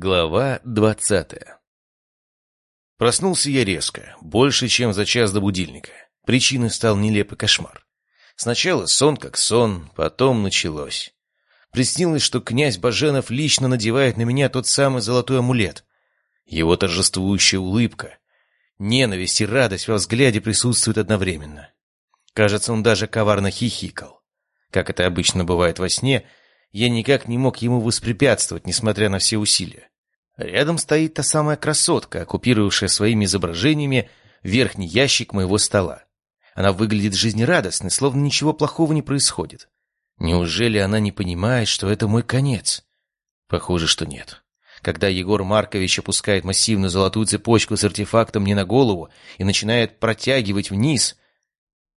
Глава двадцатая Проснулся я резко, больше, чем за час до будильника. Причиной стал нелепый кошмар. Сначала сон как сон, потом началось. Приснилось, что князь Баженов лично надевает на меня тот самый золотой амулет. Его торжествующая улыбка, ненависть и радость во взгляде присутствуют одновременно. Кажется, он даже коварно хихикал. Как это обычно бывает во сне — я никак не мог ему воспрепятствовать, несмотря на все усилия. Рядом стоит та самая красотка, оккупировавшая своими изображениями верхний ящик моего стола. Она выглядит жизнерадостной, словно ничего плохого не происходит. Неужели она не понимает, что это мой конец? Похоже, что нет. Когда Егор Маркович опускает массивную золотую цепочку с артефактом мне на голову и начинает протягивать вниз,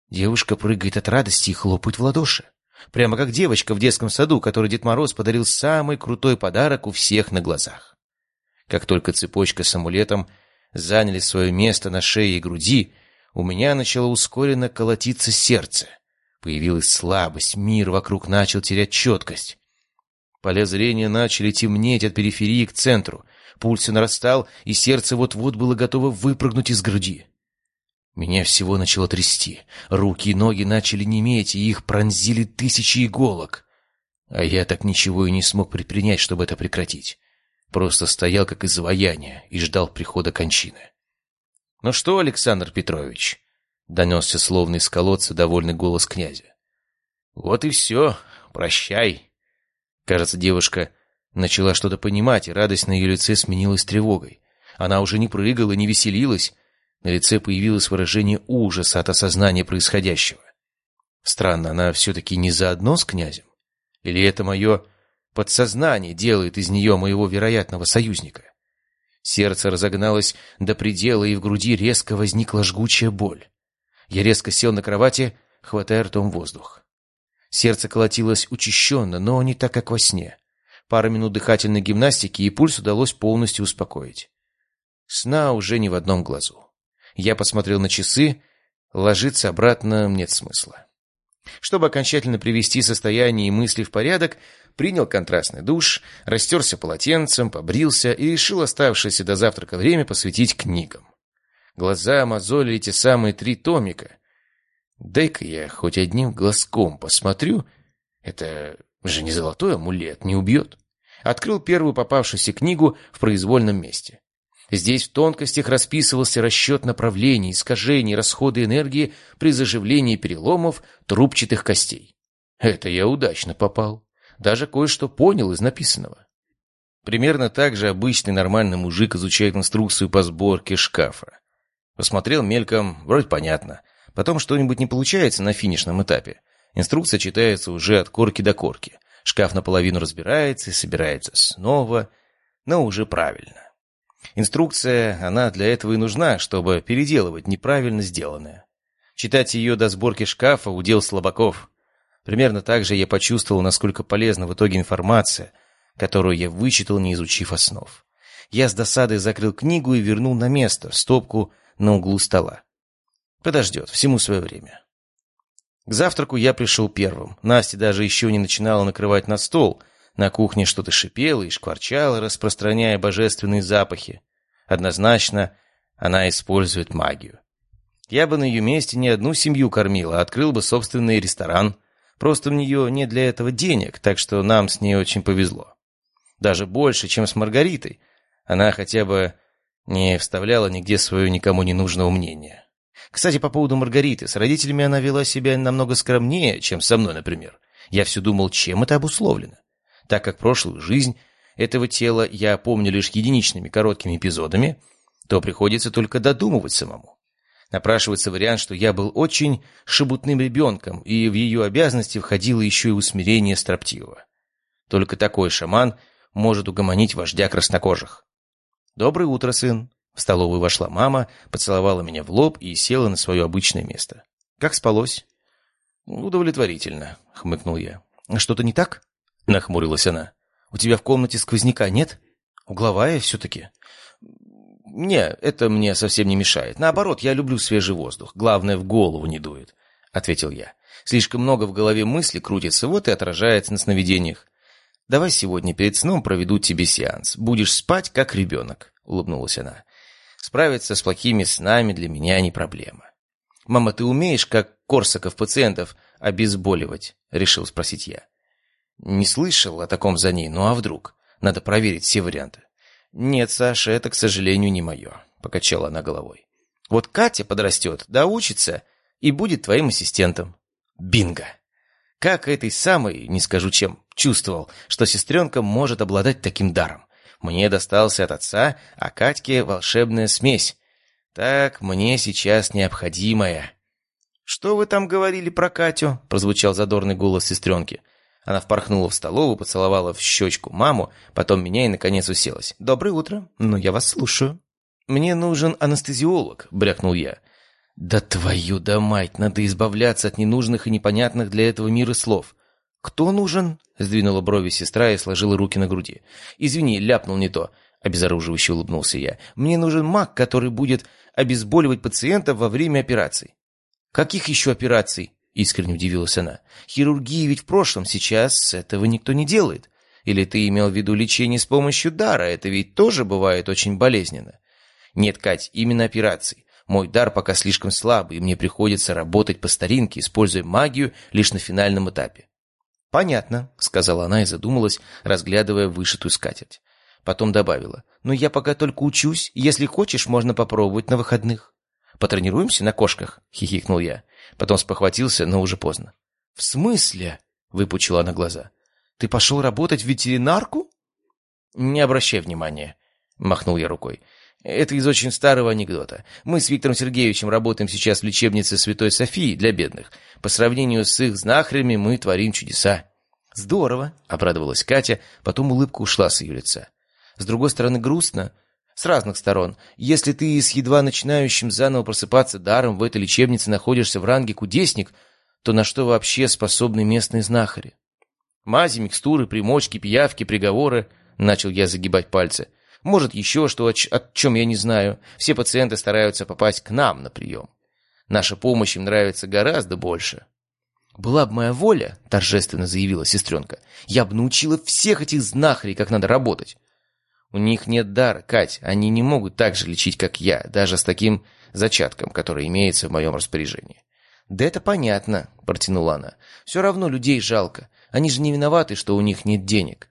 девушка прыгает от радости и хлопает в ладоши. Прямо как девочка в детском саду, которой Дед Мороз подарил самый крутой подарок у всех на глазах. Как только цепочка с амулетом заняли свое место на шее и груди, у меня начало ускоренно колотиться сердце. Появилась слабость, мир вокруг начал терять четкость. Поля зрения начали темнеть от периферии к центру. Пульс нарастал, и сердце вот-вот было готово выпрыгнуть из груди. Меня всего начало трясти. Руки и ноги начали неметь, и их пронзили тысячи иголок. А я так ничего и не смог предпринять, чтобы это прекратить. Просто стоял как изваяние и ждал прихода кончины. «Ну что, Александр Петрович?» — донесся словно из колодца довольный голос князя. «Вот и все. Прощай». Кажется, девушка начала что-то понимать, и радость на ее лице сменилась тревогой. Она уже не прыгала, не веселилась, на лице появилось выражение ужаса от осознания происходящего. Странно, она все-таки не заодно с князем? Или это мое подсознание делает из нее моего вероятного союзника? Сердце разогналось до предела, и в груди резко возникла жгучая боль. Я резко сел на кровати, хватая ртом воздух. Сердце колотилось учащенно, но не так, как во сне. Пара минут дыхательной гимнастики, и пульс удалось полностью успокоить. Сна уже не в одном глазу. Я посмотрел на часы. Ложиться обратно нет смысла. Чтобы окончательно привести состояние и мысли в порядок, принял контрастный душ, растерся полотенцем, побрился и решил оставшееся до завтрака время посвятить книгам. Глаза мозолили те самые три томика. Дай-ка я хоть одним глазком посмотрю. Это же не золотой амулет, не убьет. Открыл первую попавшуюся книгу в произвольном месте. Здесь в тонкостях расписывался расчет направлений, искажений, расхода энергии при заживлении переломов трубчатых костей. Это я удачно попал. Даже кое-что понял из написанного. Примерно так же обычный нормальный мужик изучает инструкцию по сборке шкафа. Посмотрел мельком, вроде понятно. Потом что-нибудь не получается на финишном этапе. Инструкция читается уже от корки до корки. Шкаф наполовину разбирается и собирается снова, но уже правильно. Инструкция, она для этого и нужна, чтобы переделывать неправильно сделанное. Читать ее до сборки шкафа – удел слабаков. Примерно так же я почувствовал, насколько полезна в итоге информация, которую я вычитал, не изучив основ. Я с досадой закрыл книгу и вернул на место, в стопку на углу стола. Подождет, всему свое время. К завтраку я пришел первым. Настя даже еще не начинала накрывать на стол, на кухне что-то шипело и шкварчало, распространяя божественные запахи. Однозначно, она использует магию. Я бы на ее месте не одну семью кормил, а открыл бы собственный ресторан. Просто у нее нет для этого денег, так что нам с ней очень повезло. Даже больше, чем с Маргаритой. Она хотя бы не вставляла нигде свое никому не нужного мнения. Кстати, по поводу Маргариты. С родителями она вела себя намного скромнее, чем со мной, например. Я все думал, чем это обусловлено так как прошлую жизнь этого тела я помню лишь единичными короткими эпизодами, то приходится только додумывать самому. Напрашивается вариант, что я был очень шебутным ребенком, и в ее обязанности входило еще и усмирение строптивого. Только такой шаман может угомонить вождя краснокожих. «Доброе утро, сын!» В столовую вошла мама, поцеловала меня в лоб и села на свое обычное место. «Как спалось?» «Удовлетворительно», — хмыкнул я. «Что-то не так?» — нахмурилась она. «У тебя в комнате сквозняка нет? Угловая все-таки?» «Не, это мне совсем не мешает. Наоборот, я люблю свежий воздух. Главное, в голову не дует», — ответил я. «Слишком много в голове мыслей крутится, вот и отражается на сновидениях. Давай сегодня перед сном проведу тебе сеанс. Будешь спать, как ребенок», — улыбнулась она. «Справиться с плохими снами для меня не проблема». «Мама, ты умеешь, как Корсаков пациентов, обезболивать?» — решил спросить я. «Не слышал о таком за ней, ну а вдруг? Надо проверить все варианты». «Нет, Саша, это, к сожалению, не мое», — покачала она головой. «Вот Катя подрастет, доучится и будет твоим ассистентом». Бинго! Как этой самой, не скажу чем, чувствовал, что сестренка может обладать таким даром. Мне достался от отца, а Катьке волшебная смесь. Так, мне сейчас необходимая. «Что вы там говорили про Катю?» — прозвучал задорный голос сестренки. Она впорхнула в столовую, поцеловала в щечку маму, потом меня и, наконец, уселась. «Доброе утро. Ну, я вас слушаю». «Мне нужен анестезиолог», — брякнул я. «Да твою да мать, надо избавляться от ненужных и непонятных для этого мира слов». «Кто нужен?» — сдвинула брови сестра и сложила руки на груди. «Извини, ляпнул не то», — обезоруживающе улыбнулся я. «Мне нужен маг, который будет обезболивать пациента во время операций». «Каких еще операций?» — искренне удивилась она. «Хирургии ведь в прошлом, сейчас этого никто не делает. Или ты имел в виду лечение с помощью дара? Это ведь тоже бывает очень болезненно». «Нет, Кать, именно операций. Мой дар пока слишком слабый, и мне приходится работать по старинке, используя магию лишь на финальном этапе. «Понятно», — сказала она и задумалась, разглядывая вышитую скатерть. Потом добавила. «Но я пока только учусь. Если хочешь, можно попробовать на выходных». «Потренируемся на кошках?» — хихикнул я. Потом спохватился, но уже поздно. «В смысле?» — выпучила она глаза. «Ты пошел работать в ветеринарку?» «Не обращай внимания», — махнул я рукой. Это из очень старого анекдота. Мы с Виктором Сергеевичем работаем сейчас в лечебнице Святой Софии для бедных. По сравнению с их знахарями мы творим чудеса. «Здорово!» — обрадовалась Катя, потом улыбка ушла с ее лица. «С другой стороны, грустно. С разных сторон. Если ты с едва начинающим заново просыпаться даром в этой лечебнице находишься в ранге кудесник, то на что вообще способны местные знахари? Мази, микстуры, примочки, пиявки, приговоры...» — начал я загибать пальцы — может, еще что, о, о чем я не знаю. Все пациенты стараются попасть к нам на прием. Наша помощь им нравится гораздо больше. «Была бы моя воля», — торжественно заявила сестренка, «я бы научила всех этих знахарей, как надо работать». «У них нет дара, Кать, они не могут так же лечить, как я, даже с таким зачатком, который имеется в моем распоряжении». «Да это понятно», — протянула она. «Все равно людей жалко. Они же не виноваты, что у них нет денег».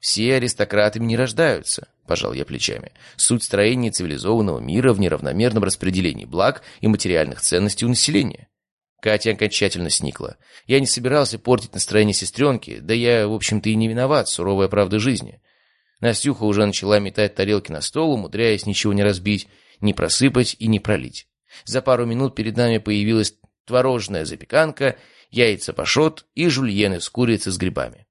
«Все аристократами не рождаются пожал я плечами. Суть строения цивилизованного мира в неравномерном распределении благ и материальных ценностей у населения. Катя окончательно сникла. Я не собирался портить настроение сестренки, да я, в общем-то, и не виноват, суровая правда жизни. Настюха уже начала метать тарелки на стол, умудряясь ничего не разбить, не просыпать и не пролить. За пару минут перед нами появилась творожная запеканка, яйца пашот и жульены с курицей с грибами.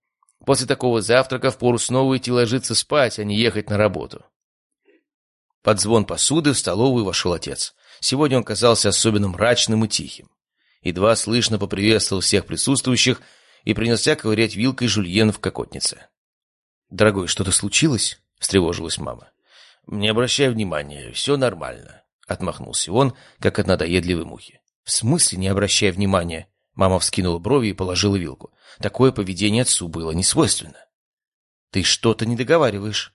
После такого завтрака впору снова идти ложиться спать, а не ехать на работу. Под звон посуды в столовую вошел отец. Сегодня он казался особенно мрачным и тихим. Едва слышно поприветствовал всех присутствующих и принялся ковырять вилкой жульен в кокотнице. «Дорогой, что-то случилось?» — встревожилась мама. «Не обращай внимания, все нормально», — отмахнулся он, как от надоедливой мухи. «В смысле не обращай внимания?» Мама вскинула брови и положила вилку. Такое поведение отцу было не свойственно. «Ты что-то не договариваешь».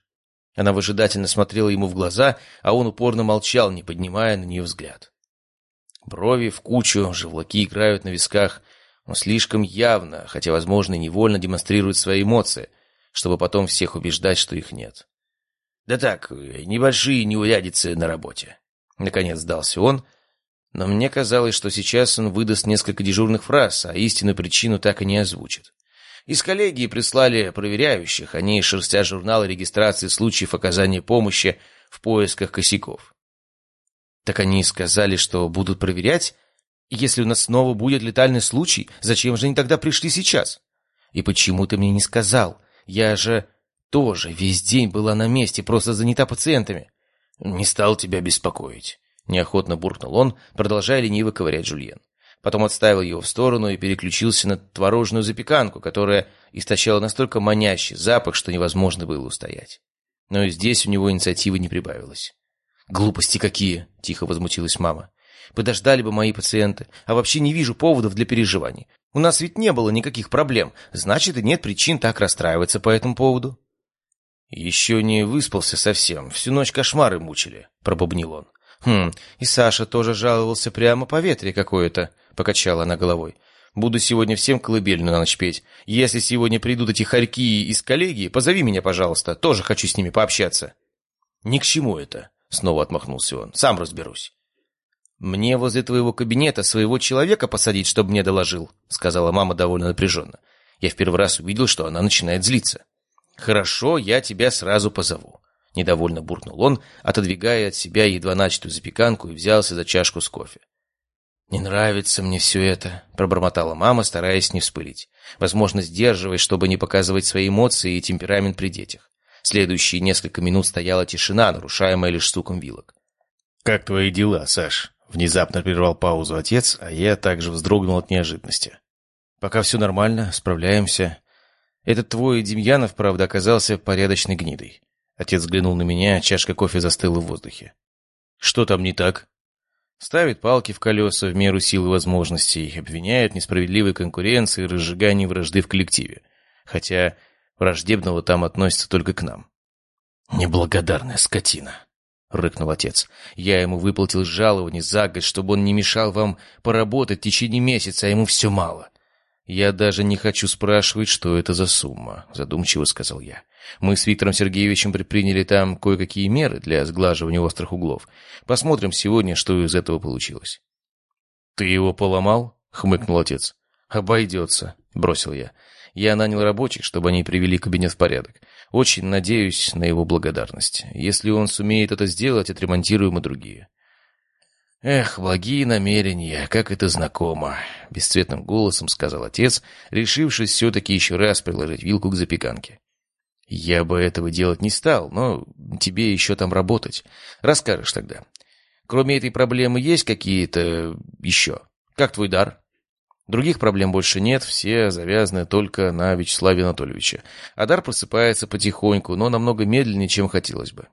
Она выжидательно смотрела ему в глаза, а он упорно молчал, не поднимая на нее взгляд. Брови в кучу, живлаки играют на висках. Он слишком явно, хотя, возможно, невольно демонстрирует свои эмоции, чтобы потом всех убеждать, что их нет. «Да так, небольшие неурядицы на работе». Наконец сдался он, но мне казалось, что сейчас он выдаст несколько дежурных фраз, а истинную причину так и не озвучит. Из коллегии прислали проверяющих, они шерстя журналы регистрации случаев оказания помощи в поисках косяков. Так они сказали, что будут проверять? Если у нас снова будет летальный случай, зачем же они тогда пришли сейчас? И почему ты мне не сказал? Я же тоже весь день была на месте, просто занята пациентами. Не стал тебя беспокоить. Неохотно буркнул он, продолжая лениво ковырять жульен. Потом отставил его в сторону и переключился на творожную запеканку, которая источала настолько манящий запах, что невозможно было устоять. Но и здесь у него инициативы не прибавилось. «Глупости какие!» — тихо возмутилась мама. «Подождали бы мои пациенты, а вообще не вижу поводов для переживаний. У нас ведь не было никаких проблем, значит, и нет причин так расстраиваться по этому поводу». «Еще не выспался совсем, всю ночь кошмары мучили», — пробубнил он. «Хм, и Саша тоже жаловался прямо по ветре какое-то», — покачала она головой. «Буду сегодня всем колыбельную на ночь петь. Если сегодня придут эти хорьки из коллегии, позови меня, пожалуйста, тоже хочу с ними пообщаться». «Ни к чему это», — снова отмахнулся он. «Сам разберусь». «Мне возле твоего кабинета своего человека посадить, чтобы мне доложил», — сказала мама довольно напряженно. Я в первый раз увидел, что она начинает злиться. «Хорошо, я тебя сразу позову. — недовольно буркнул он, отодвигая от себя едва начатую запеканку и взялся за чашку с кофе. «Не нравится мне все это», — пробормотала мама, стараясь не вспылить. Возможно, сдерживаясь, чтобы не показывать свои эмоции и темперамент при детях. Следующие несколько минут стояла тишина, нарушаемая лишь стуком вилок. «Как твои дела, Саш?» — внезапно прервал паузу отец, а я также вздрогнул от неожиданности. «Пока все нормально, справляемся. Этот твой Демьянов, правда, оказался порядочной гнидой. Отец взглянул на меня, чашка кофе застыла в воздухе. «Что там не так?» Ставит палки в колеса в меру сил и возможностей, обвиняют в несправедливой конкуренции и разжигании вражды в коллективе. Хотя враждебного там относится только к нам. «Неблагодарная скотина!» — рыкнул отец. «Я ему выплатил жалование за год, чтобы он не мешал вам поработать в течение месяца, а ему все мало. «Я даже не хочу спрашивать, что это за сумма», — задумчиво сказал я. «Мы с Виктором Сергеевичем предприняли там кое-какие меры для сглаживания острых углов. Посмотрим сегодня, что из этого получилось». «Ты его поломал?» — хмыкнул отец. «Обойдется», — бросил я. «Я нанял рабочих, чтобы они привели кабинет в порядок. Очень надеюсь на его благодарность. Если он сумеет это сделать, отремонтируем и другие». «Эх, благие намерения, как это знакомо!» — бесцветным голосом сказал отец, решившись все-таки еще раз приложить вилку к запеканке. «Я бы этого делать не стал, но тебе еще там работать. Расскажешь тогда. Кроме этой проблемы есть какие-то еще? Как твой дар?» Других проблем больше нет, все завязаны только на Вячеславе Анатольевиче. А дар просыпается потихоньку, но намного медленнее, чем хотелось бы.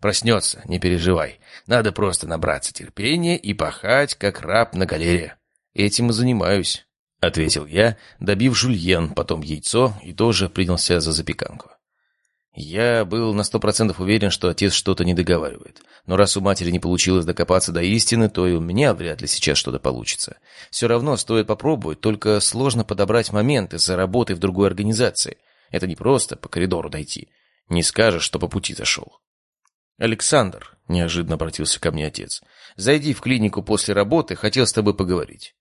Проснется, не переживай. Надо просто набраться терпения и пахать, как раб на галере. Этим и занимаюсь, — ответил я, добив жульен, потом яйцо, и тоже принялся за запеканку. Я был на сто процентов уверен, что отец что-то не договаривает. Но раз у матери не получилось докопаться до истины, то и у меня вряд ли сейчас что-то получится. Все равно стоит попробовать, только сложно подобрать момент из-за работы в другой организации. Это не просто по коридору дойти. Не скажешь, что по пути зашел. «Александр», — неожиданно обратился ко мне отец, — «зайди в клинику после работы, хотел с тобой поговорить».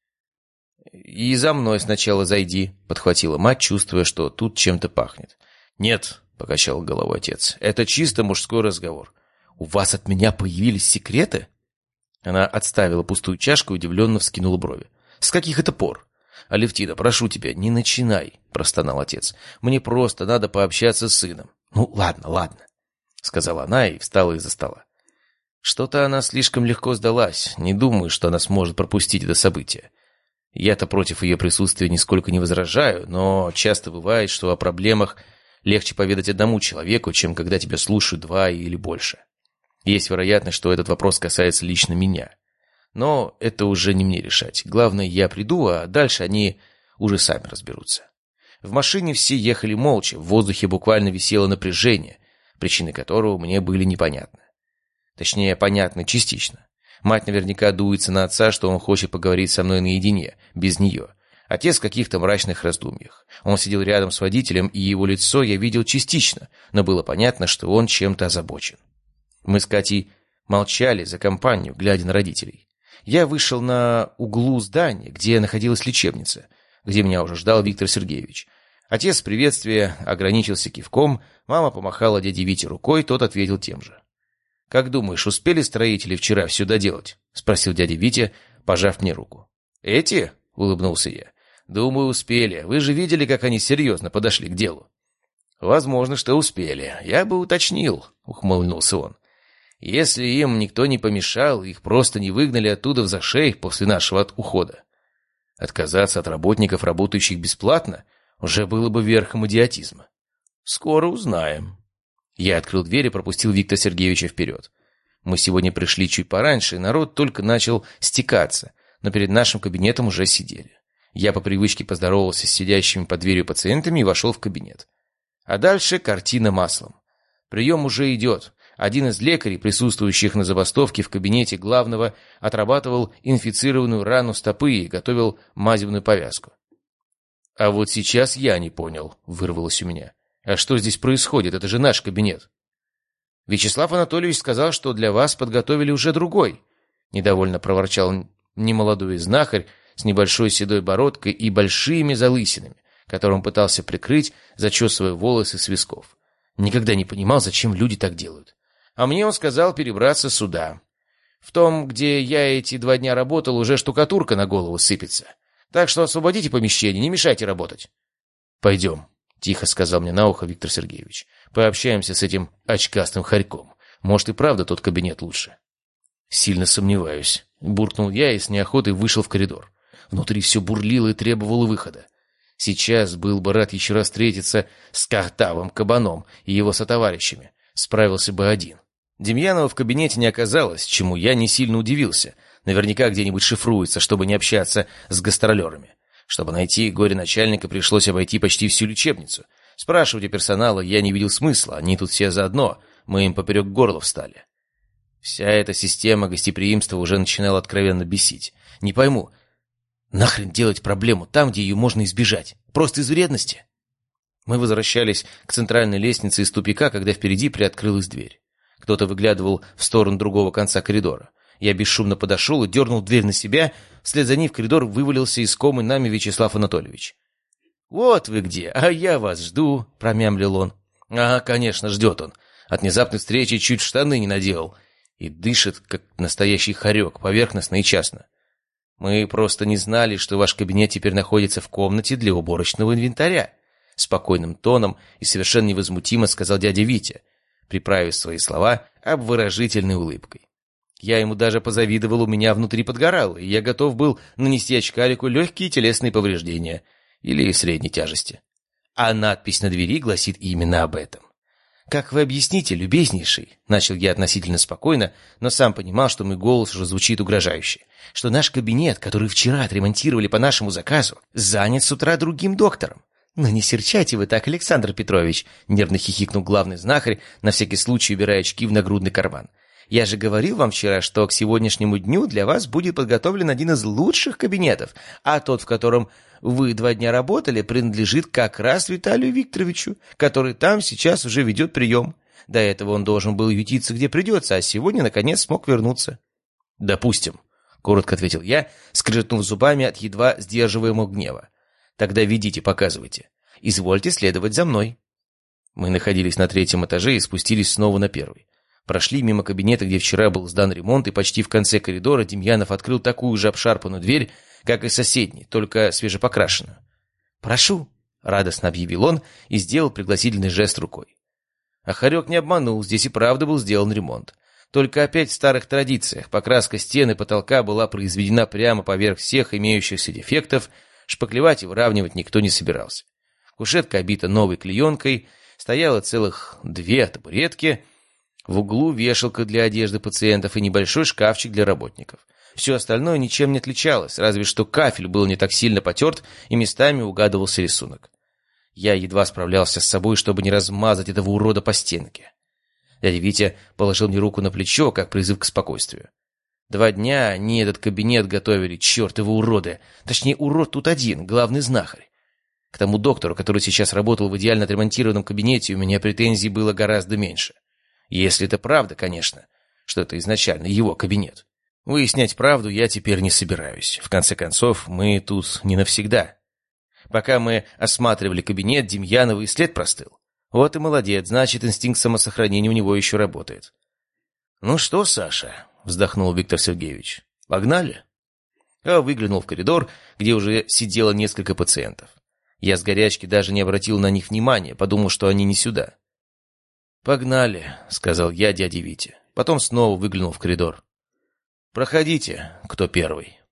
«И за мной сначала зайди», — подхватила мать, чувствуя, что тут чем-то пахнет. «Нет», — покачал головой отец, — «это чисто мужской разговор. У вас от меня появились секреты?» Она отставила пустую чашку и удивленно вскинула брови. «С каких это пор?» «Алевтина, прошу тебя, не начинай», — простонал отец. «Мне просто надо пообщаться с сыном». «Ну, ладно, ладно» сказала она и встала из-за стола. Что-то она слишком легко сдалась, не думаю, что она сможет пропустить это событие. Я-то против ее присутствия нисколько не возражаю, но часто бывает, что о проблемах легче поведать одному человеку, чем когда тебя слушают два или больше. Есть вероятность, что этот вопрос касается лично меня. Но это уже не мне решать. Главное, я приду, а дальше они уже сами разберутся. В машине все ехали молча, в воздухе буквально висело напряжение, причины которого мне были непонятны. Точнее, понятны частично. Мать наверняка дуется на отца, что он хочет поговорить со мной наедине, без нее. Отец в каких-то мрачных раздумьях. Он сидел рядом с водителем, и его лицо я видел частично, но было понятно, что он чем-то озабочен. Мы с Катей молчали за компанию, глядя на родителей. Я вышел на углу здания, где находилась лечебница, где меня уже ждал Виктор Сергеевич. Отец в приветствии ограничился кивком, мама помахала дяде Вите рукой, тот ответил тем же. «Как думаешь, успели строители вчера все доделать?» — спросил дядя Витя, пожав мне руку. «Эти?» — улыбнулся я. «Думаю, успели. Вы же видели, как они серьезно подошли к делу». «Возможно, что успели. Я бы уточнил», — ухмыльнулся он. «Если им никто не помешал, их просто не выгнали оттуда в зашей после нашего ухода. Отказаться от работников, работающих бесплатно, уже было бы верхом идиотизма. Скоро узнаем. Я открыл дверь и пропустил Виктора Сергеевича вперед. Мы сегодня пришли чуть пораньше, и народ только начал стекаться, но перед нашим кабинетом уже сидели. Я по привычке поздоровался с сидящими под дверью пациентами и вошел в кабинет. А дальше картина маслом. Прием уже идет. Один из лекарей, присутствующих на забастовке в кабинете главного, отрабатывал инфицированную рану стопы и готовил мазевную повязку. «А вот сейчас я не понял», — вырвалось у меня. «А что здесь происходит? Это же наш кабинет». «Вячеслав Анатольевич сказал, что для вас подготовили уже другой», — недовольно проворчал немолодой знахарь с небольшой седой бородкой и большими залысинами, которым пытался прикрыть, зачесывая волосы с висков. Никогда не понимал, зачем люди так делают. А мне он сказал перебраться сюда. В том, где я эти два дня работал, уже штукатурка на голову сыпется. Так что освободите помещение, не мешайте работать. Пойдем, — тихо сказал мне на ухо Виктор Сергеевич. Пообщаемся с этим очкастым хорьком. Может, и правда тот кабинет лучше. Сильно сомневаюсь. Буркнул я и с неохотой вышел в коридор. Внутри все бурлило и требовало выхода. Сейчас был бы рад еще раз встретиться с Картавым Кабаном и его сотоварищами. Справился бы один. Демьянова в кабинете не оказалось, чему я не сильно удивился. Наверняка где-нибудь шифруется, чтобы не общаться с гастролерами. Чтобы найти горе-начальника, пришлось обойти почти всю лечебницу. Спрашивать у персонала я не видел смысла, они тут все заодно, мы им поперек горла встали. Вся эта система гостеприимства уже начинала откровенно бесить. Не пойму, нахрен делать проблему там, где ее можно избежать? Просто из вредности? Мы возвращались к центральной лестнице из тупика, когда впереди приоткрылась дверь. Кто-то выглядывал в сторону другого конца коридора. Я бесшумно подошел и дернул дверь на себя. Вслед за ней в коридор вывалился искомый нами Вячеслав Анатольевич. «Вот вы где, а я вас жду», — промямлил он. «Ага, конечно, ждет он. От внезапной встречи чуть штаны не наделал. И дышит, как настоящий хорек, поверхностно и частно. Мы просто не знали, что ваш кабинет теперь находится в комнате для уборочного инвентаря». Спокойным тоном и совершенно невозмутимо сказал дядя Витя, приправив свои слова обворожительной улыбкой. Я ему даже позавидовал, у меня внутри подгорало, и я готов был нанести очкарику легкие телесные повреждения или средней тяжести. А надпись на двери гласит именно об этом. «Как вы объясните, любезнейший?» — начал я относительно спокойно, но сам понимал, что мой голос уже звучит угрожающе. «Что наш кабинет, который вчера отремонтировали по нашему заказу, занят с утра другим доктором. «Ну не серчайте вы так, Александр Петрович!» — нервно хихикнул главный знахарь, на всякий случай убирая очки в нагрудный карман. «Я же говорил вам вчера, что к сегодняшнему дню для вас будет подготовлен один из лучших кабинетов, а тот, в котором вы два дня работали, принадлежит как раз Виталию Викторовичу, который там сейчас уже ведет прием. До этого он должен был ютиться где придется, а сегодня, наконец, смог вернуться». «Допустим», — коротко ответил я, скрежетнув зубами от едва сдерживаемого гнева. Тогда ведите, показывайте. Извольте следовать за мной». Мы находились на третьем этаже и спустились снова на первый. Прошли мимо кабинета, где вчера был сдан ремонт, и почти в конце коридора Демьянов открыл такую же обшарпанную дверь, как и соседний, только свежепокрашенную. «Прошу», — радостно объявил он и сделал пригласительный жест рукой. А Харек не обманул, здесь и правда был сделан ремонт. Только опять в старых традициях покраска стены и потолка была произведена прямо поверх всех имеющихся дефектов, Шпаклевать и выравнивать никто не собирался. Кушетка обита новой клеенкой, стояло целых две табуретки, в углу вешалка для одежды пациентов и небольшой шкафчик для работников. Все остальное ничем не отличалось, разве что кафель был не так сильно потерт и местами угадывался рисунок. Я едва справлялся с собой, чтобы не размазать этого урода по стенке. Дядя Витя положил мне руку на плечо, как призыв к спокойствию. Два дня они этот кабинет готовили, чертовы уроды. Точнее, урод тут один, главный знахарь. К тому доктору, который сейчас работал в идеально отремонтированном кабинете, у меня претензий было гораздо меньше. Если это правда, конечно, что это изначально его кабинет. Выяснять правду я теперь не собираюсь. В конце концов, мы тут не навсегда. Пока мы осматривали кабинет, Демьянова и след простыл. Вот и молодец, значит, инстинкт самосохранения у него еще работает. «Ну что, Саша?» — вздохнул Виктор Сергеевич. «Погнали?» Я выглянул в коридор, где уже сидело несколько пациентов. Я с горячки даже не обратил на них внимания, подумал, что они не сюда. «Погнали», — сказал я дяде Вите. Потом снова выглянул в коридор. «Проходите, кто первый».